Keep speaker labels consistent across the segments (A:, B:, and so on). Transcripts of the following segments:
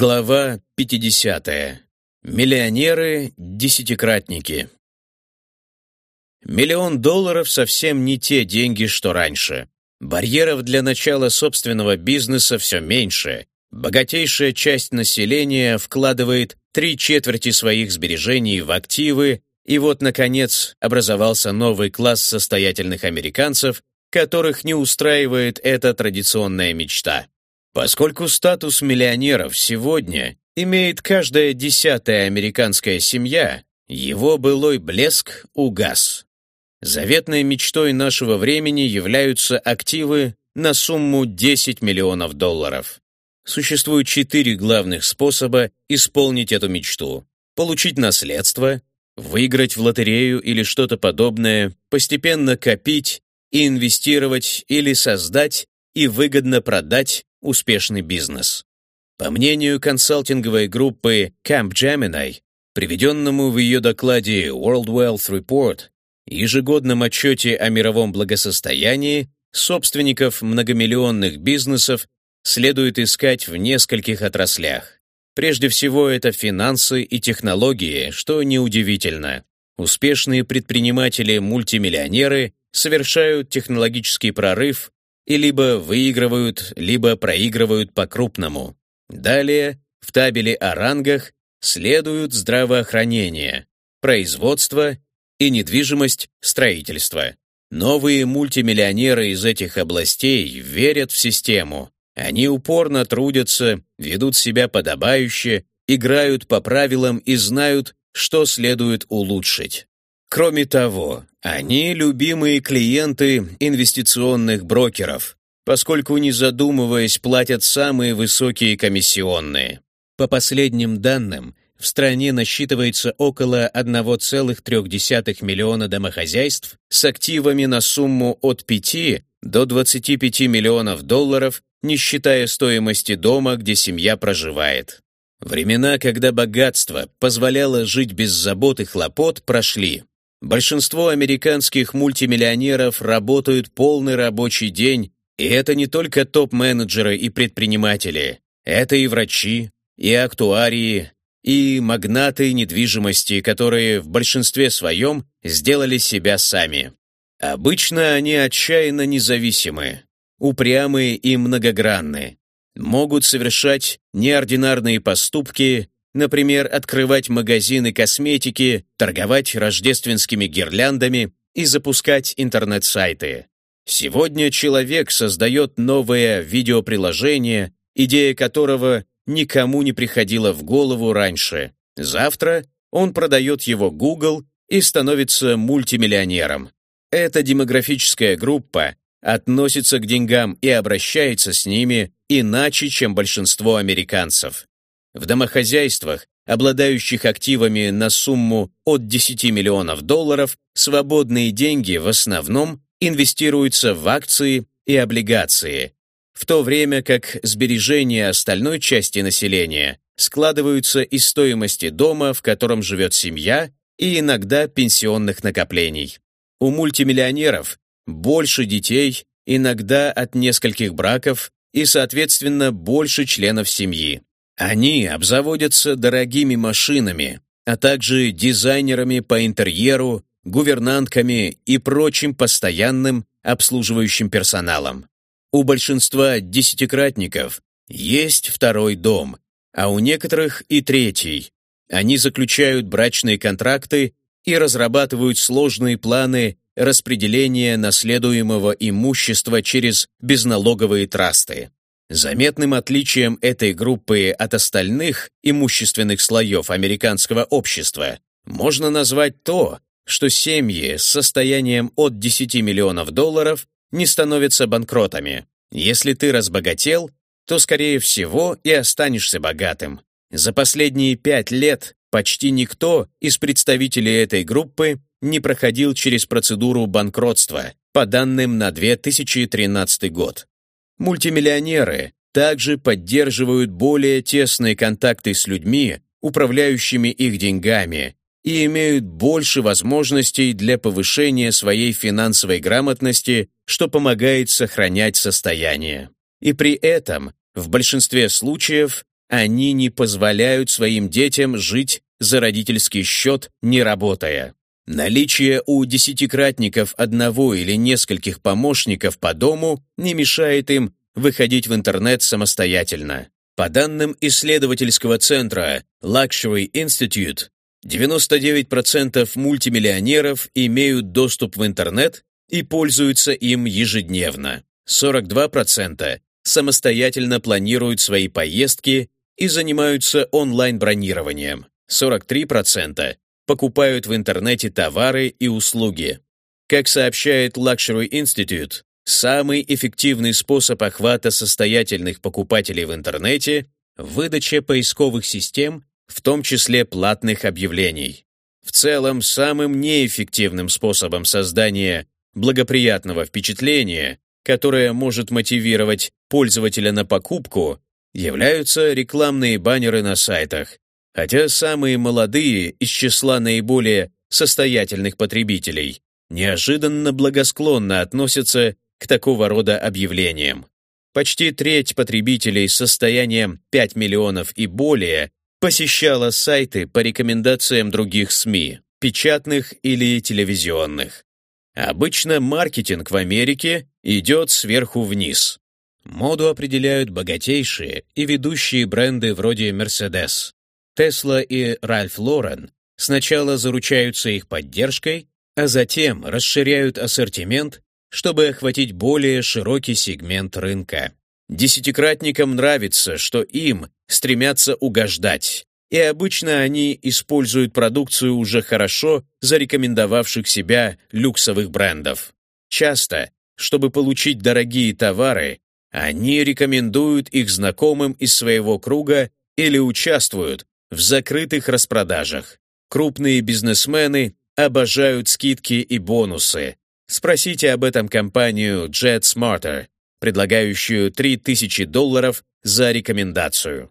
A: Глава 50. Миллионеры-десятикратники. Миллион долларов совсем не те деньги, что раньше. Барьеров для начала собственного бизнеса все меньше. Богатейшая часть населения вкладывает три четверти своих сбережений в активы, и вот, наконец, образовался новый класс состоятельных американцев, которых не устраивает эта традиционная мечта. Поскольку статус миллионеров сегодня имеет каждая десятая американская семья, его былой блеск угас. Заветной мечтой нашего времени являются активы на сумму 10 миллионов долларов. Существует четыре главных способа исполнить эту мечту. Получить наследство, выиграть в лотерею или что-то подобное, постепенно копить и инвестировать или создать и выгодно продать успешный бизнес. По мнению консалтинговой группы Camp Gemini, приведенному в ее докладе World Wealth Report, ежегодном отчете о мировом благосостоянии, собственников многомиллионных бизнесов следует искать в нескольких отраслях. Прежде всего, это финансы и технологии, что неудивительно. Успешные предприниматели-мультимиллионеры совершают технологический прорыв и либо выигрывают, либо проигрывают по-крупному. Далее, в табеле о рангах следуют здравоохранение, производство и недвижимость, строительство. Новые мультимиллионеры из этих областей верят в систему. Они упорно трудятся, ведут себя подобающе, играют по правилам и знают, что следует улучшить. Кроме того, они любимые клиенты инвестиционных брокеров, поскольку, не задумываясь, платят самые высокие комиссионные. По последним данным, в стране насчитывается около 1,3 миллиона домохозяйств с активами на сумму от 5 до 25 миллионов долларов, не считая стоимости дома, где семья проживает. Времена, когда богатство позволяло жить без забот и хлопот, прошли. Большинство американских мультимиллионеров работают полный рабочий день, и это не только топ-менеджеры и предприниматели. Это и врачи, и актуарии, и магнаты недвижимости, которые в большинстве своем сделали себя сами. Обычно они отчаянно независимы, упрямые и многогранны, могут совершать неординарные поступки Например, открывать магазины косметики, торговать рождественскими гирляндами и запускать интернет-сайты. Сегодня человек создает новое видеоприложение, идея которого никому не приходила в голову раньше. Завтра он продает его Google и становится мультимиллионером. Эта демографическая группа относится к деньгам и обращается с ними иначе, чем большинство американцев. В домохозяйствах, обладающих активами на сумму от 10 миллионов долларов, свободные деньги в основном инвестируются в акции и облигации, в то время как сбережения остальной части населения складываются из стоимости дома, в котором живет семья, и иногда пенсионных накоплений. У мультимиллионеров больше детей, иногда от нескольких браков и, соответственно, больше членов семьи. Они обзаводятся дорогими машинами, а также дизайнерами по интерьеру, гувернантками и прочим постоянным обслуживающим персоналом. У большинства десятикратников есть второй дом, а у некоторых и третий. Они заключают брачные контракты и разрабатывают сложные планы распределения наследуемого имущества через безналоговые трасты. Заметным отличием этой группы от остальных имущественных слоев американского общества можно назвать то, что семьи с состоянием от 10 миллионов долларов не становятся банкротами. Если ты разбогател, то, скорее всего, и останешься богатым. За последние пять лет почти никто из представителей этой группы не проходил через процедуру банкротства, по данным на 2013 год. Мультимиллионеры также поддерживают более тесные контакты с людьми, управляющими их деньгами, и имеют больше возможностей для повышения своей финансовой грамотности, что помогает сохранять состояние. И при этом, в большинстве случаев, они не позволяют своим детям жить за родительский счет, не работая. Наличие у десятикратников одного или нескольких помощников по дому не мешает им выходить в интернет самостоятельно. По данным исследовательского центра Luxury Institute, 99% мультимиллионеров имеют доступ в интернет и пользуются им ежедневно. 42% самостоятельно планируют свои поездки и занимаются онлайн-бронированием. 43% покупают в интернете товары и услуги. Как сообщает Luxury Institute, самый эффективный способ охвата состоятельных покупателей в интернете – выдача поисковых систем, в том числе платных объявлений. В целом, самым неэффективным способом создания благоприятного впечатления, которое может мотивировать пользователя на покупку, являются рекламные баннеры на сайтах, хотя самые молодые из числа наиболее состоятельных потребителей неожиданно благосклонно относятся к такого рода объявлениям. Почти треть потребителей с состоянием 5 миллионов и более посещала сайты по рекомендациям других СМИ, печатных или телевизионных. Обычно маркетинг в Америке идет сверху вниз. Моду определяют богатейшие и ведущие бренды вроде Mercedes. Tesla и Ralph Lauren сначала заручаются их поддержкой, а затем расширяют ассортимент, чтобы охватить более широкий сегмент рынка. Десятикратникам нравится, что им стремятся угождать, и обычно они используют продукцию уже хорошо зарекомендовавших себя люксовых брендов. Часто, чтобы получить дорогие товары, они рекомендуют их знакомым из своего круга или участвуют в закрытых распродажах. Крупные бизнесмены обожают скидки и бонусы. Спросите об этом компанию Jet Smarter, предлагающую 3000 долларов за рекомендацию.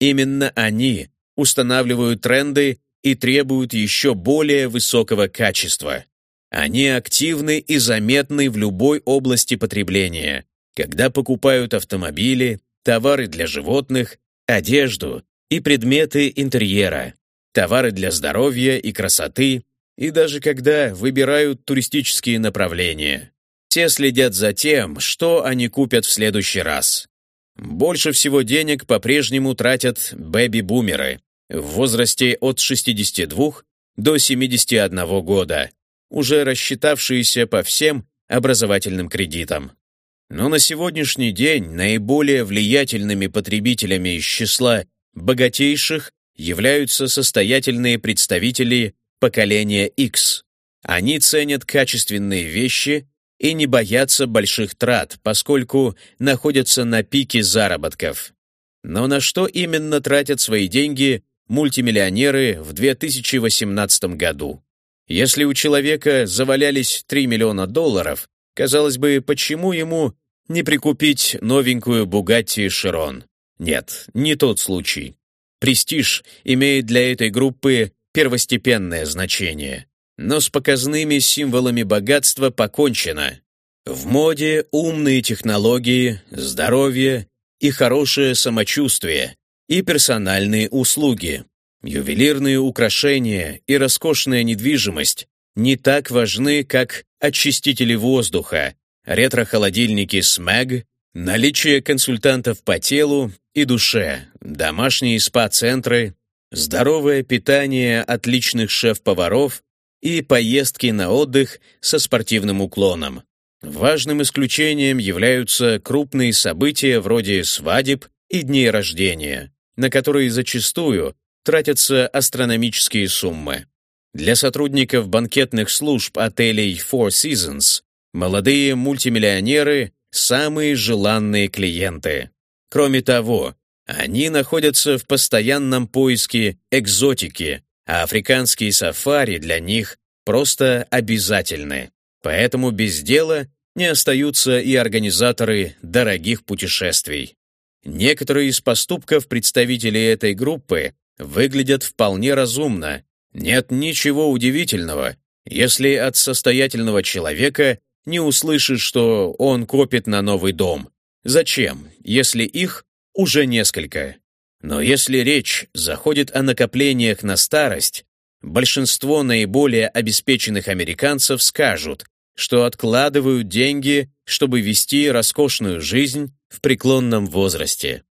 A: Именно они устанавливают тренды и требуют еще более высокого качества. Они активны и заметны в любой области потребления, когда покупают автомобили, товары для животных, одежду и предметы интерьера, товары для здоровья и красоты, и даже когда выбирают туристические направления. Те следят за тем, что они купят в следующий раз. Больше всего денег по-прежнему тратят бэби-бумеры в возрасте от 62 до 71 года, уже рассчитавшиеся по всем образовательным кредитам. Но на сегодняшний день наиболее влиятельными потребителями из числа богатейших являются состоятельные представители поколения X. Они ценят качественные вещи и не боятся больших трат, поскольку находятся на пике заработков. Но на что именно тратят свои деньги мультимиллионеры в 2018 году? Если у человека завалялись 3 миллиона долларов, Казалось бы, почему ему не прикупить новенькую Бугатти Широн? Нет, не тот случай. Престиж имеет для этой группы первостепенное значение. Но с показными символами богатства покончено. В моде умные технологии, здоровье и хорошее самочувствие, и персональные услуги, ювелирные украшения и роскошная недвижимость не так важны, как очистители воздуха, ретро-холодильники SMAG, наличие консультантов по телу и душе, домашние спа-центры, здоровое питание отличных шеф-поваров и поездки на отдых со спортивным уклоном. Важным исключением являются крупные события вроде свадеб и дней рождения, на которые зачастую тратятся астрономические суммы. Для сотрудников банкетных служб отелей Four Seasons молодые мультимиллионеры – самые желанные клиенты. Кроме того, они находятся в постоянном поиске экзотики, а африканские сафари для них просто обязательны. Поэтому без дела не остаются и организаторы дорогих путешествий. Некоторые из поступков представителей этой группы выглядят вполне разумно нет ничего удивительного, если от состоятельного человека не услышишь, что он копит на новый дом. Зачем, если их уже несколько? Но если речь заходит о накоплениях на старость, большинство наиболее обеспеченных американцев скажут, что откладывают деньги, чтобы вести роскошную жизнь в преклонном возрасте.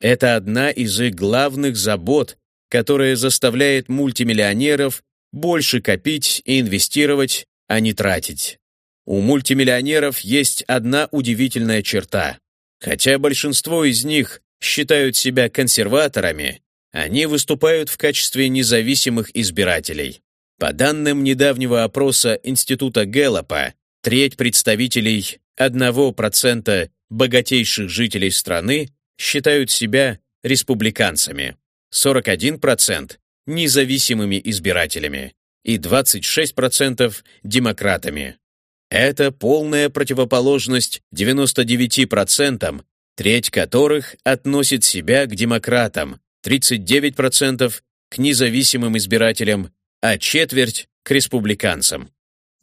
A: Это одна из их главных забот, которая заставляет мультимиллионеров больше копить и инвестировать, а не тратить. У мультимиллионеров есть одна удивительная черта. Хотя большинство из них считают себя консерваторами, они выступают в качестве независимых избирателей. По данным недавнего опроса Института Гэллопа, треть представителей 1% богатейших жителей страны считают себя республиканцами, 41% – независимыми избирателями и 26% – демократами. Это полная противоположность 99%, треть которых относит себя к демократам, 39% к независимым избирателям, а четверть к республиканцам.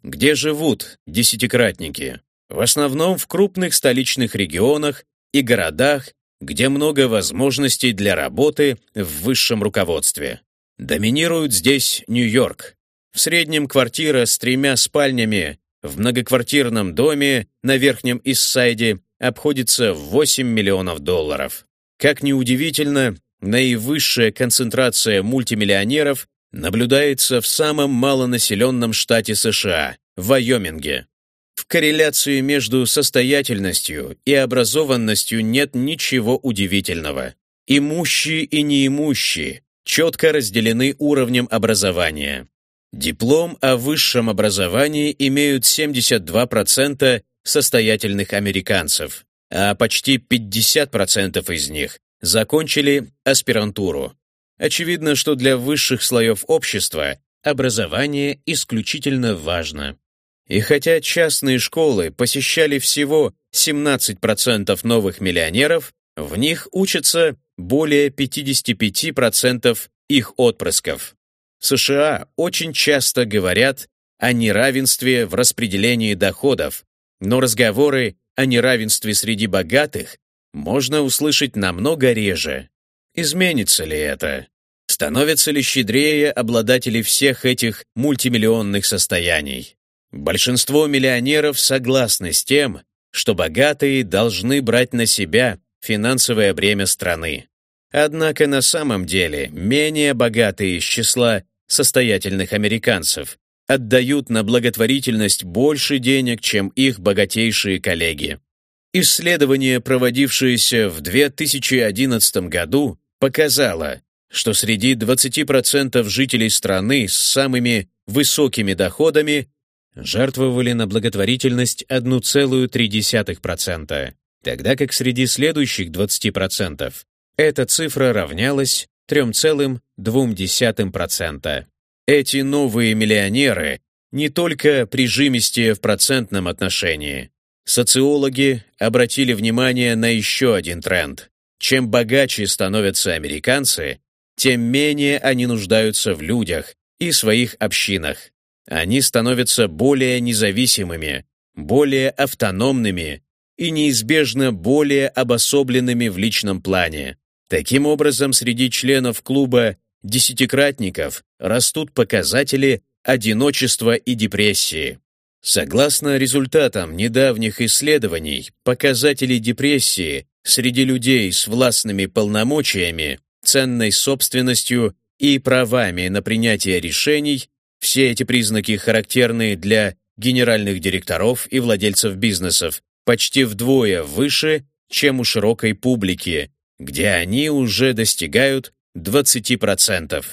A: Где живут десятикратники? В основном в крупных столичных регионах и городах, где много возможностей для работы в высшем руководстве. Доминирует здесь Нью-Йорк. В среднем квартира с тремя спальнями в многоквартирном доме на Верхнем Иссайде обходится в 8 миллионов долларов. Как ни удивительно, наивысшая концентрация мультимиллионеров наблюдается в самом малонаселенном штате США – Вайоминге. В корреляции между состоятельностью и образованностью нет ничего удивительного. Имущие и неимущие четко разделены уровнем образования. Диплом о высшем образовании имеют 72% состоятельных американцев, а почти 50% из них закончили аспирантуру. Очевидно, что для высших слоев общества образование исключительно важно. И хотя частные школы посещали всего 17% новых миллионеров, в них учатся более 55% их отпрысков. США очень часто говорят о неравенстве в распределении доходов, но разговоры о неравенстве среди богатых можно услышать намного реже. Изменится ли это? Становятся ли щедрее обладатели всех этих мультимиллионных состояний? Большинство миллионеров согласны с тем, что богатые должны брать на себя финансовое бремя страны. Однако на самом деле менее богатые из числа состоятельных американцев отдают на благотворительность больше денег, чем их богатейшие коллеги. Исследование, проводившееся в 2011 году, показало, что среди 20% жителей страны с самыми высокими доходами жертвовали на благотворительность 1,3%, тогда как среди следующих 20% эта цифра равнялась 3,2%. Эти новые миллионеры не только прижимистее в процентном отношении. Социологи обратили внимание на еще один тренд. Чем богаче становятся американцы, тем менее они нуждаются в людях и своих общинах. Они становятся более независимыми, более автономными и неизбежно более обособленными в личном плане. Таким образом, среди членов клуба десятикратников растут показатели одиночества и депрессии. Согласно результатам недавних исследований, показатели депрессии среди людей с властными полномочиями, ценной собственностью и правами на принятие решений, все эти признаки характерны для генеральных директоров и владельцев бизнесов, почти вдвое выше, чем у широкой публики, где они уже достигают 20%.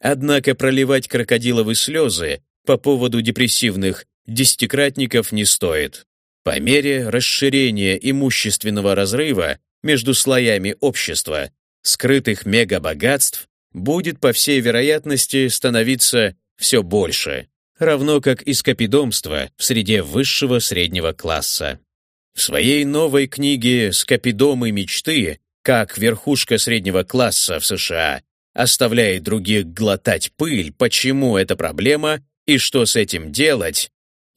A: Однако проливать крокодиловые слезы по поводу депрессивных десятикратников не стоит. По мере расширения имущественного разрыва между слоями общества, скрытых мегабогатств будет, по всей вероятности, становиться все больше, равно как и скопидомство в среде высшего среднего класса. В своей новой книге «Скопидомы мечты» как верхушка среднего класса в США оставляет других глотать пыль, почему это проблема и что с этим делать,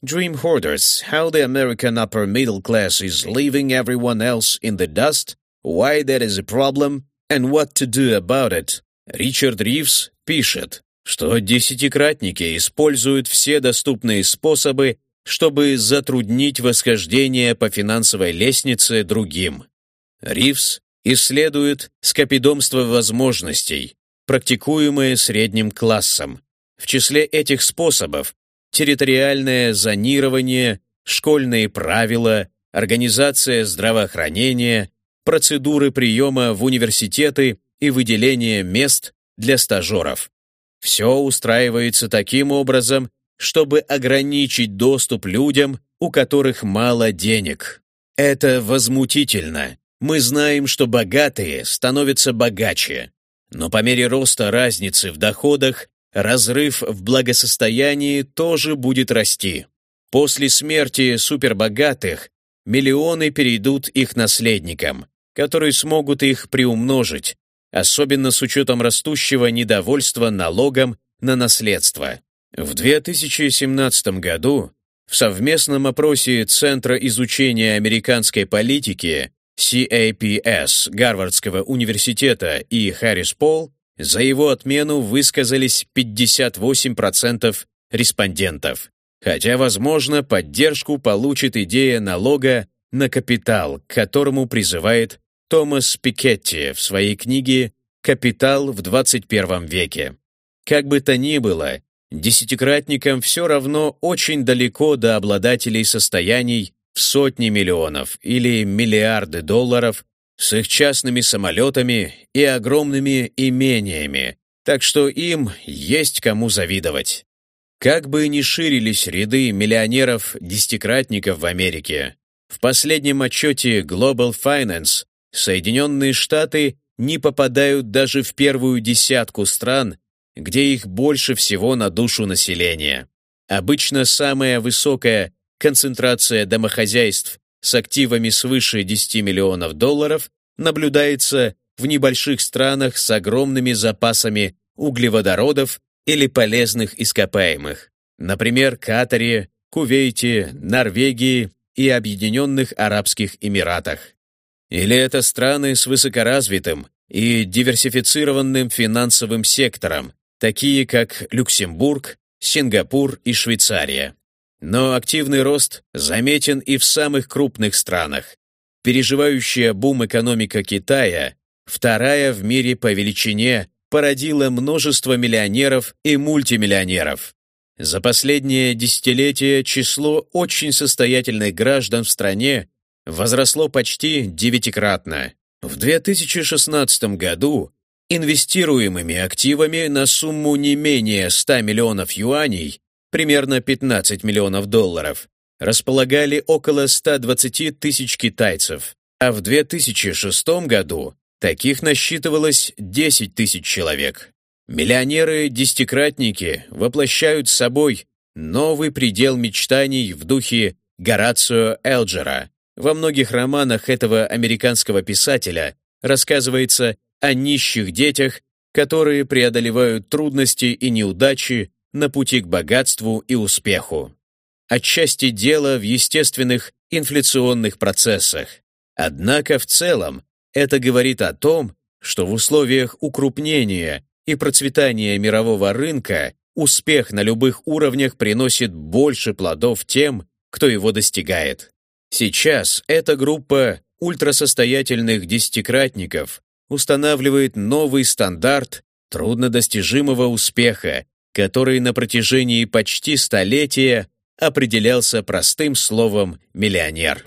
A: Dream Hoarders, How the American Upper Middle Class is Leaving Everyone Else in the Dust, Why That is a Problem, and What to Do About It, Ричард Ривз пишет, что десятикратники используют все доступные способы, чтобы затруднить восхождение по финансовой лестнице другим. Ривз исследует скопидомство возможностей, практикуемое средним классом. В числе этих способов территориальное зонирование, школьные правила, организация здравоохранения, процедуры приема в университеты и выделение мест для стажеров. Все устраивается таким образом, чтобы ограничить доступ людям, у которых мало денег. Это возмутительно. Мы знаем, что богатые становятся богаче. Но по мере роста разницы в доходах, разрыв в благосостоянии тоже будет расти. После смерти супербогатых миллионы перейдут их наследникам, которые смогут их приумножить, особенно с учетом растущего недовольства налогом на наследство. В 2017 году в совместном опросе Центра изучения американской политики CAPS Гарвардского университета и Харрис Пол за его отмену высказались 58% респондентов. Хотя, возможно, поддержку получит идея налога на капитал, к которому призывает Томас Пикетти в своей книге «Капитал в 21 веке». Как бы то ни было, десятикратникам все равно очень далеко до обладателей состояний сотни миллионов или миллиарды долларов с их частными самолетами и огромными имениями, так что им есть кому завидовать. Как бы ни ширились ряды миллионеров-десятикратников в Америке, в последнем отчете Global Finance Соединенные Штаты не попадают даже в первую десятку стран, где их больше всего на душу населения. Обычно самая высокая концентрация домохозяйств с активами свыше 10 миллионов долларов наблюдается в небольших странах с огромными запасами углеводородов или полезных ископаемых, например, Катаре, Кувейте, Норвегии и Объединенных Арабских Эмиратах. Или это страны с высокоразвитым и диверсифицированным финансовым сектором, такие как Люксембург, Сингапур и Швейцария. Но активный рост заметен и в самых крупных странах. Переживающая бум экономика Китая, вторая в мире по величине, породила множество миллионеров и мультимиллионеров. За последнее десятилетие число очень состоятельных граждан в стране возросло почти девятикратно. В 2016 году инвестируемыми активами на сумму не менее 100 миллионов юаней примерно 15 миллионов долларов, располагали около 120 тысяч китайцев, а в 2006 году таких насчитывалось 10 тысяч человек. Миллионеры-десятикратники воплощают собой новый предел мечтаний в духе Горацио Элджера. Во многих романах этого американского писателя рассказывается о нищих детях, которые преодолевают трудности и неудачи на пути к богатству и успеху. Отчасти дело в естественных инфляционных процессах. Однако в целом это говорит о том, что в условиях укрупнения и процветания мирового рынка успех на любых уровнях приносит больше плодов тем, кто его достигает. Сейчас эта группа ультрасостоятельных десятикратников устанавливает новый стандарт труднодостижимого успеха который на протяжении почти столетия определялся простым словом «миллионер».